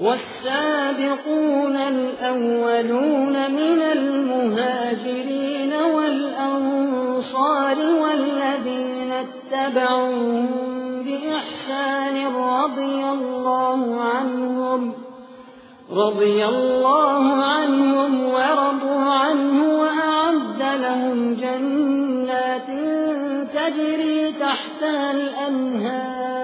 والسابقون الأولون من المهاجرين والأنصار والذين اتبعوهم بإحسان رضي الله عنهم رضي الله عنهم ورضوا عنه وأعد لهم جنات تجري تحتها الأنهار.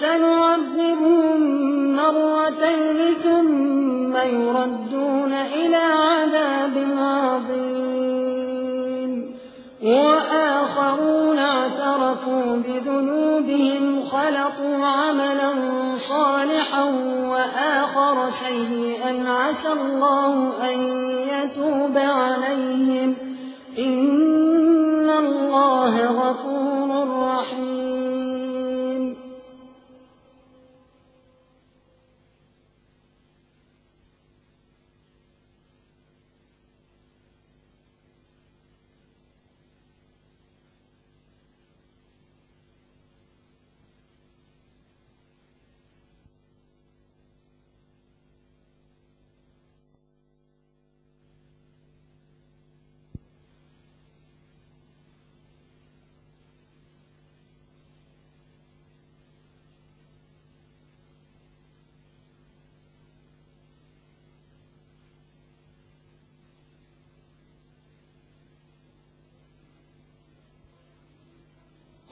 سنعذبهم مرتين ثم يردون إلى عذاب عظيم. وآخرون اعترفوا بذنوبهم خلقوا عملا صالحا وآخر سيئا. عسى الله أن يتوب عليهم.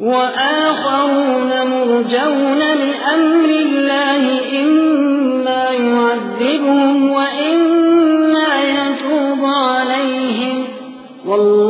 وآخرون مرجون لأمر الله إما يعذبهم وإما يتوب عليهم. والله